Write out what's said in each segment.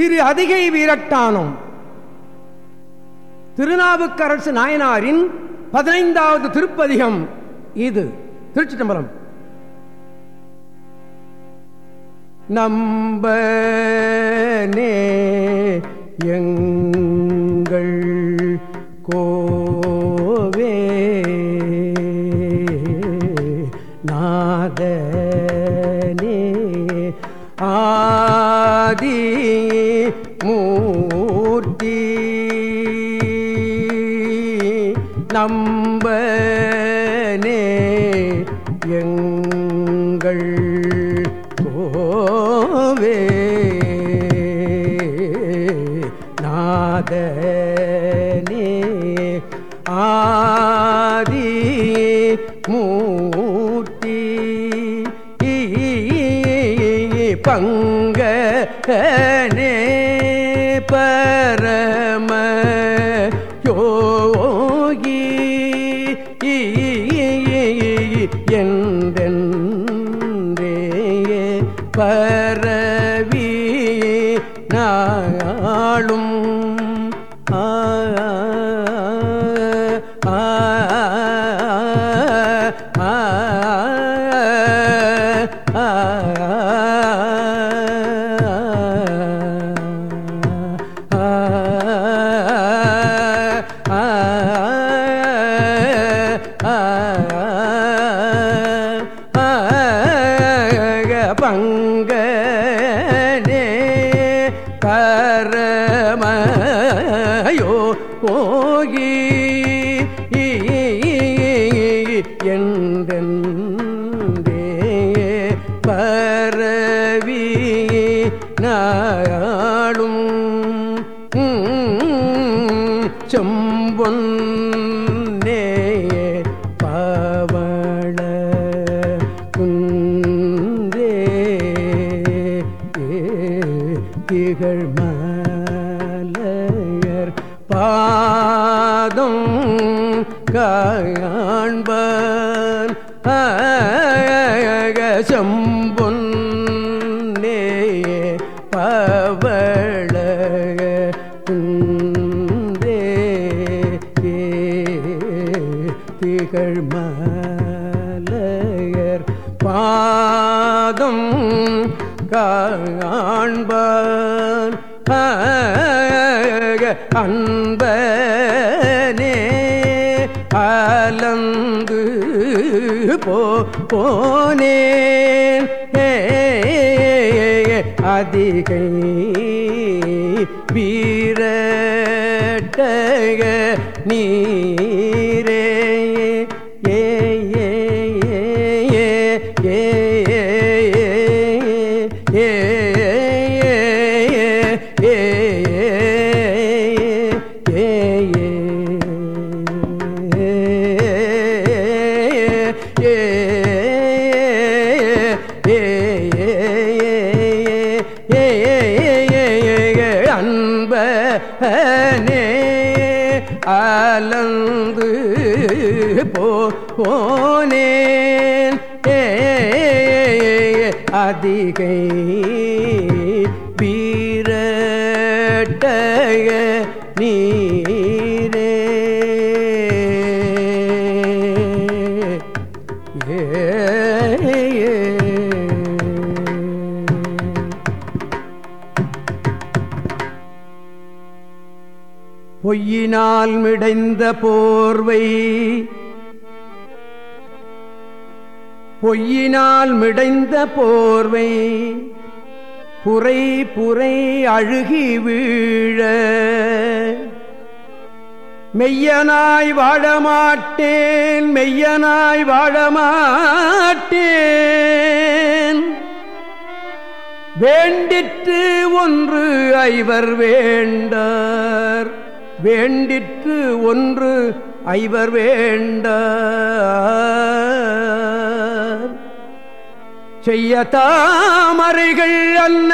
திரு அதிகை வீரட்டானம். திருநாவுக்கரசு நாயனாரின் பதினைந்தாவது திருப்பதிகம் இது. திருச்சி தம்பரம் நம்பனே எங் ஆதி மூர்த்தி. நம்ப பங்கனே பரம யோகி என்றே பரவி நாளும் ஆ ஆ ஆ பரவி நாளும் திகழ் மலையர் பாதம் காண்பன். அன்பனே அலந்து போ போனேன். அதிகை வீரட்டக நீ கலந்து போ போனேன். அதிகை பொய்யினால் மிடைந்த போர்வை. பொய்யினால் மிடைந்த போர்வை. புரை புரை அழுகி வீழ. மெய்யனாய் வாழமாட்டேன் மெய்யனாய் வாழமாட்டேன். வேண்டிற்று ஒன்று ஐவர் வேண்டார். வேண்டிற்று ஒன்று ஐவர் வேண்ட. செய்ய தாமரைகள் அல்ல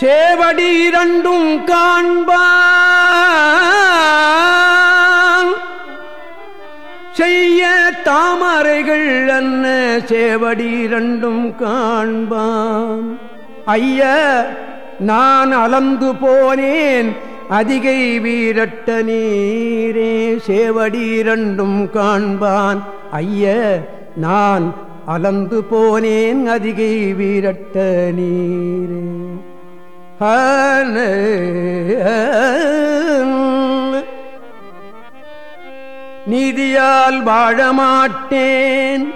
சேவடி இரண்டும் காண்பான். செய்ய தாமரைகள் அன்ன சேவடி இரண்டும் காண்பான். ஐய நான் அலந்து போனேன். அதிகை வீரட்ட நீரே சேவடீரண்டும் காண்பான். ஐய நான் அலந்து போனேன். அதிகை வீரட்ட நீரே. நீதியால் வாழமாட்டேன்.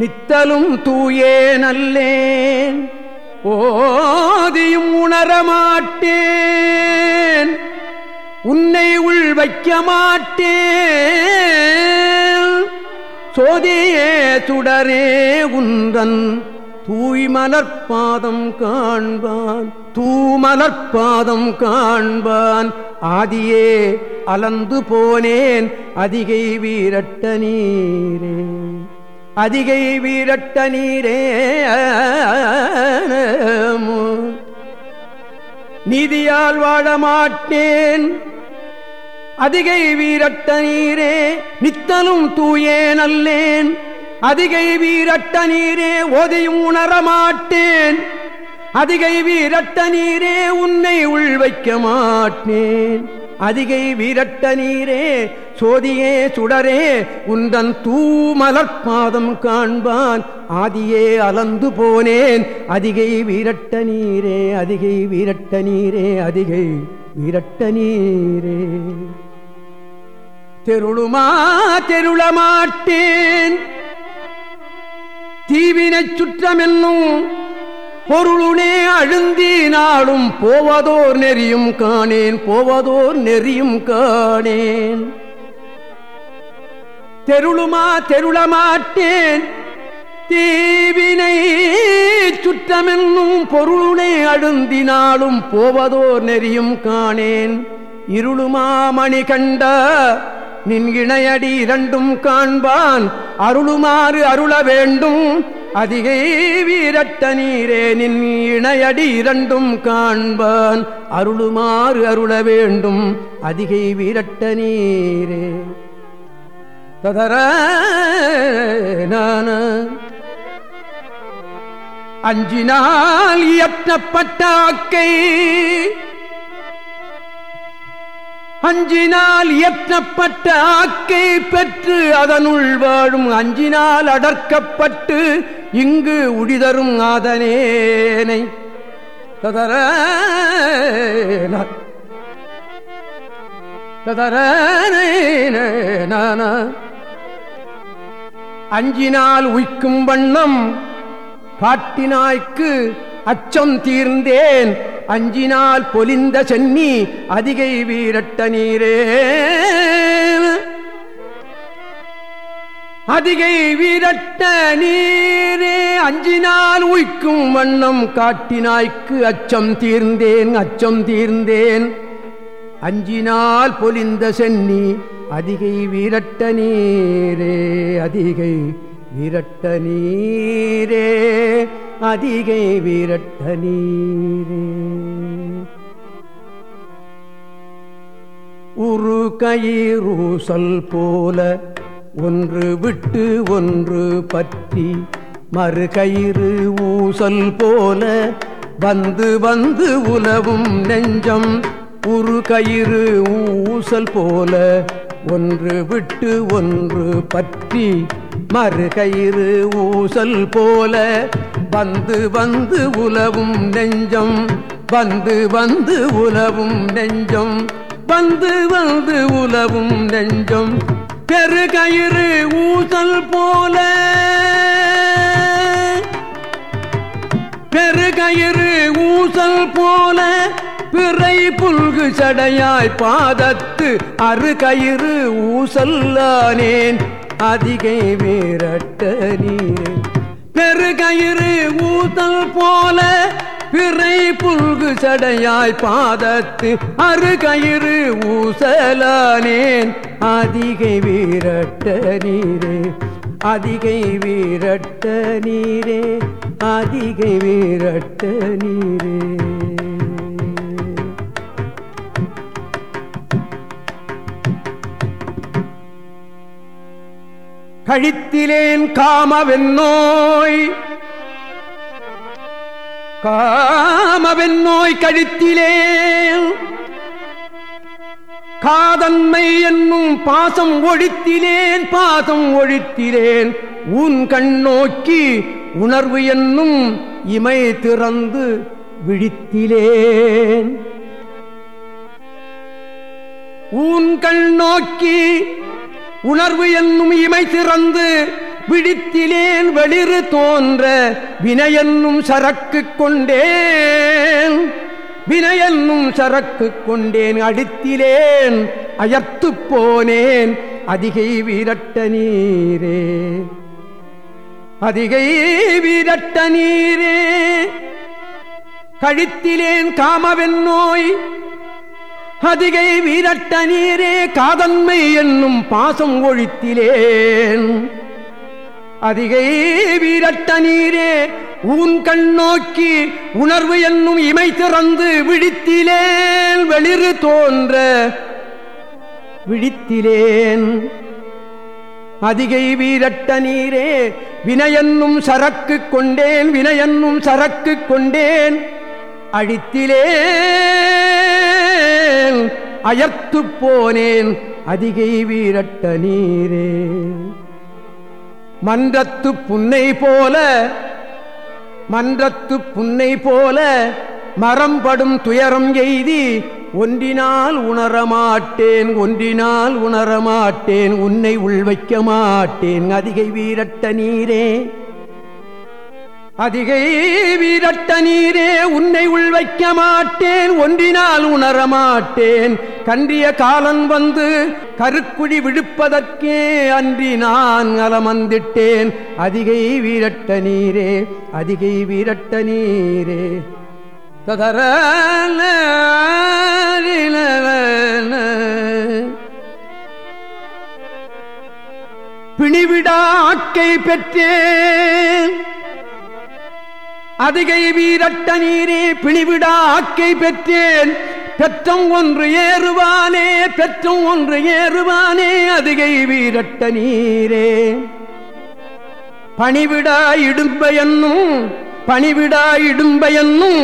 நித்தலும் தூயே நல்லேன் ஓதியும் உணரமாட்டேன் உன்னை உள் வைக்க மாட்டேன். சோதியே சுடரே உந்தன் தூய்மலர்பாதம் காண்பான் தூமலர்பாதம் காண்பான். ஆதியே அலந்து போனேன் அதிகை வீரட்ட நீரே. அதிகை வீரட்ட நீரே நீதியால் வாழமாட்டேன் அதிகை வீரட்ட நீரே நித்தலும் தூயே நல்லேன். அதிகை வீரட்ட நீரே ஓதையும் உணரமாட்டேன் அதிகை வீரட்ட நீரே உன்னை உள் வைக்க மாட்டேன். அதிகை வீரட்ட நீரே சோதியே சுடரே உந்தன் தூமலற்பாதம் காண்பான் ஆதியே அலந்து போனேன். அதிகை வீரட்ட நீரே அதிகை வீரட்ட நீரே அதிகை வீரட்ட நீரே. தெருளுமா தெருளமாட்டேன் தீவினை சுற்றமென்னும் பொருளுனே அழுந்தினாலும் போவதோர் நெறியும் காணேன் போவதோர் நெறியும் காணேன். தெருளுமா தெருளமாட்டேன் தீவினை சுற்றமென்னும் பொருளுனே அழுந்தினாலும் போவதோர் நெறியும் காணேன். இருளுமா மணி கண்ட நின் இணையடி இரண்டும் காண்பான் அருளுமாறு அருள வேண்டும் அதிகை வீரட்ட நீரே நின் இணையடி இரண்டும் காண்பான். அருளுமாறு அருள வேண்டும். அதிகை வீரட்ட நீரே. ததர அஞ்சினால் இயற்றப்பட்ட அக்கை அஞ்சினால் இயற்றப்பட்ட ஆக்கை பெற்று அதனுள் வாழும் அஞ்சினால் அடர்க்கப்பட்டு இங்கு உடிதரும் ஆதனேனை. ததர ததர அஞ்சினால் உய்க்கும் வண்ணம் காட்டினாய்க்கு அச்சம் தீர்ந்தேன். அஞ்சினால் பொலிந்த சென்னி அதிகை வீரட்ட நீரே. அதிகை வீரட்ட நீரே அஞ்சினால் உய்க்கும் வண்ணம் காட்டினாய்க்கு அச்சம் தீர்ந்தேன் அச்சம் தீர்ந்தேன். அஞ்சினால் பொலிந்த சென்னி அதிகை வீரட்ட நீரே அதிகை விரட்ட நீரே. அதிகை வீரட்ட நீரே. உரு கயிறூசல் போல ஒன்று விட்டு ஒன்று பற்றி மறு கயிறு ஊசல் போல வந்து வந்து உலவும் நெஞ்சம் உரு கயிறு ஊசல் போல ஒன்று விட்டு ஒன்று பற்றி மறுகயிறு ஊசல் போல வந்து வந்து உலவும் நெஞ்சம் வந்து வந்து உலவும் நெஞ்சம் வந்து வந்து உலவும் நெஞ்சம். பெருகயிறு ஊசல் போல பெருகயிறு ஊசல் போல பிறை புல்கு சடையாய் பாதத்து அருகயிறு ஊசல்லானேன். அதிகை வீரட்ட நீர். பெருகயிறு ஊதல் போல பிறை புல்கு சடையாய் பாதத்து அருகயிறு ஊசலானேன். அதிகை வீரட்ட நீரே அதிகை வீரட்ட நீரே அதிகை வீரட்ட நீரே. கழித்திலேன் காமவென்னோய் காமவென் கழித்திலேன் காதன்மை என்னும் பாசம் ஒழித்திலேன் பாசம் ஒழித்திலேன் உன் கண் நோக்கி உணர்வு என்னும் இமை திறந்து விழித்திலேன் உன் கண் நோக்கி உணர்வு என்னும் இமை திறந்து விழித்திலேன் வெளிறு தோன்ற வினையென்னும் சரக்கு கொண்டேன். வினையென்னும் சரக்கு கொண்டேன் அடித்திலேன் அயர்த்து போனேன். அதிகை வீரட்ட நீரே. அதிகை வீரட்ட நீரே. கழித்திலேன் காமவென் நோய் அதிகை வீரட்ட நீரே காதன்மை என்னும் பாசம் ஒழித்திலேன். அதிகை வீரட்ட நீரே ஊன் கண் நோக்கி உணர்வு என்னும் இமை திறந்து விழித்திலேன். வெளிறு தோன்ற விழித்திலேன். அதிகை வீரட்ட நீரே வினையன்னும் சரக்கு கொண்டேன். வினையன்னும் சரக்கு கொண்டேன். அழித்திலேன் அயர்த்து போனேன் அதிகை வீரட்ட நீரே. மன்றத்து புன்னை போல மன்றத்து புன்னை போல மரம்படும் துயரம் எய்தி ஒன்றினால் உணரமாட்டேன் ஒன்றினால் உணரமாட்டேன் உன்னை உள்வைக்க மாட்டேன் அதிகை வீரட்ட நீரே. அதிகை வீரட்ட நீரே உன்னை உள்வைக்க மாட்டேன் ஒன்றினால் உணரமாட்டேன் கன்றிய காலன் வந்து கருக்குழி விழுப்பதற்கே அன்றி நான் அலமந்திட்டேன் அதிகை வீரட்ட நீரே அதிகை வீரட்ட நீரே. ததர பிணிவிடா ஆக்கை பெற்றேன் அதிகை வீரட்ட நீரே பிழிவிடா ஆக்கை பெற்றேன். பெற்றம் ஒன்று ஏறுவானே பெற்றம் ஒன்று ஏறுவானே அதிகை வீரட்ட நீரே. பணிவிடா இடும்பையன்னும் பணிவிடா இடும்பையன்னும்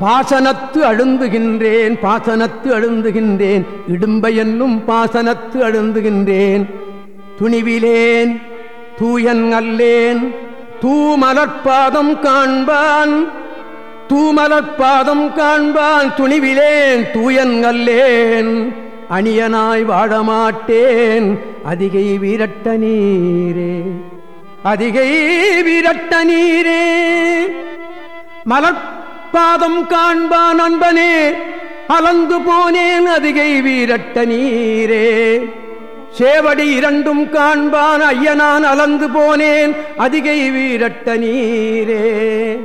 பாசனத்து அழுந்துகின்றேன் பாசனத்து அழுந்துகின்றேன். இடும்பையன்னும் பாசனத்து அழுந்துகின்றேன். துணிவிலேன் தூயன் அல்லேன் தூமலற்பாதம் காண்பான். தூமலற்பாதம் காண்பான் துணிவிலேன் தூயன் அல்லேன். அணியனாய் வாழமாட்டேன் அதிகை வீரட்ட நீரே. அதிகை வீரட்ட நீரே. மலர்பாதம் காண்பான் அன்பனே அலந்து போனேன் அதிகை வீரட்ட நீரே. சேவடி இரண்டும் காண்பான் ஐயனான் அலந்து போனேன் அதிகை வீரட்ட நீரே.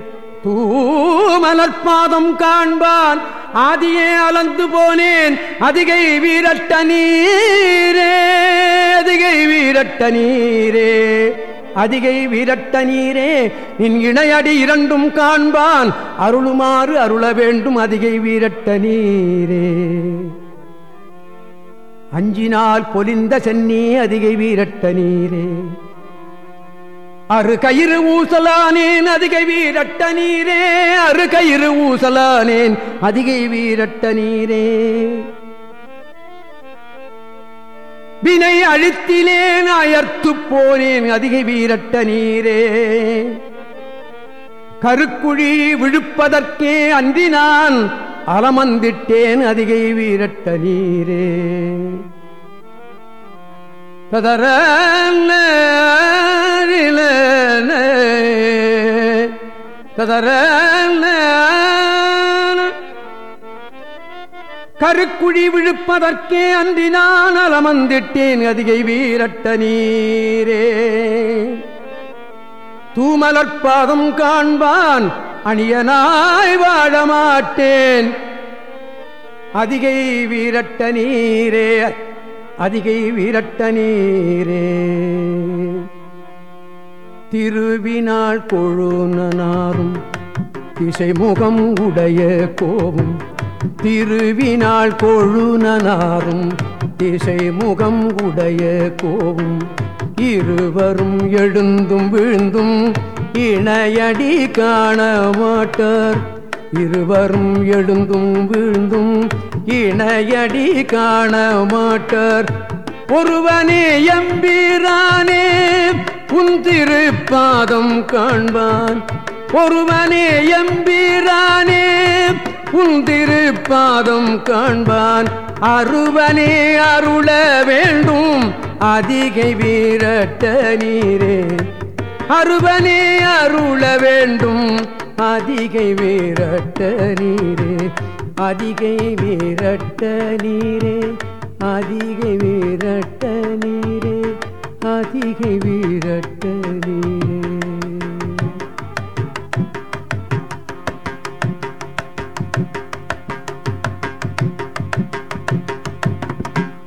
தூமலற்பாதம் காண்பான் ஆதியே அலந்து போனேன் அதிகை வீரட்ட நீரே. அதிகை வீரட்ட நீரே. அதிகை வீரட்ட நீரே. நின் இணையடி இரண்டும் காண்பான் அருளுமாறு அருள வேண்டும் அதிகை வீரட்ட நீரே. அஞ்சினால் பொலிந்த சென்னி அதிகை வீரட்ட நீரே. அரு கயிறு ஊசலானேன் அதிகை வீரட்ட நீரே. அரு கயிறு ஊசலானேன் அதிகை வீரட்ட நீரே. வினை அழுத்திலேன் அயர்த்து போனேன் அதிகை வீரட்ட நீரே. கருக்குழி விழுப்பதற்கே அன்றி நான் அலமந்திட்டேன் அதிகை வீரட்ட நீரே ததர ததர கருக்குழி விழுப்பதற்கே அன்றி நான் அலமந்திட்டேன் அதிகை வீரட்ட நீரே தூமலற்பாதம் காண்பான் அணியனாய் வாழமாட்டேன். அதிகை வீரட்ட நீரே அதிகை வீரட்ட நீரே. திருவினாள் கொழுனாரும் திசைமுகம் உடைய கோவும். திருவினாள் கொழுனாரும் திசைமுகம் உடைய கோவும். இருவரும் எழுந்தும் விழுந்தும் இணையடி காண மாட்டார். இருவரும் எழுந்தும் விழுந்தும் இணையடி காண மாட்டார். ஒருவனே எம்பீரானே புந்திரு பாதம் காண்பான். ஒருவனே எம்பீரானே புந்திரு பாதம் காண்பான். அருவனே அருள வேண்டும். அதிகை வீரட்ட நீரே. அருவனே அருள வேண்டும். அதிகை வீரட்ட நீரே. அதிகை வீரட்ட நீரே. அதிகை வீரட்ட நீரே. அதிகை வீரட்ட நீரே.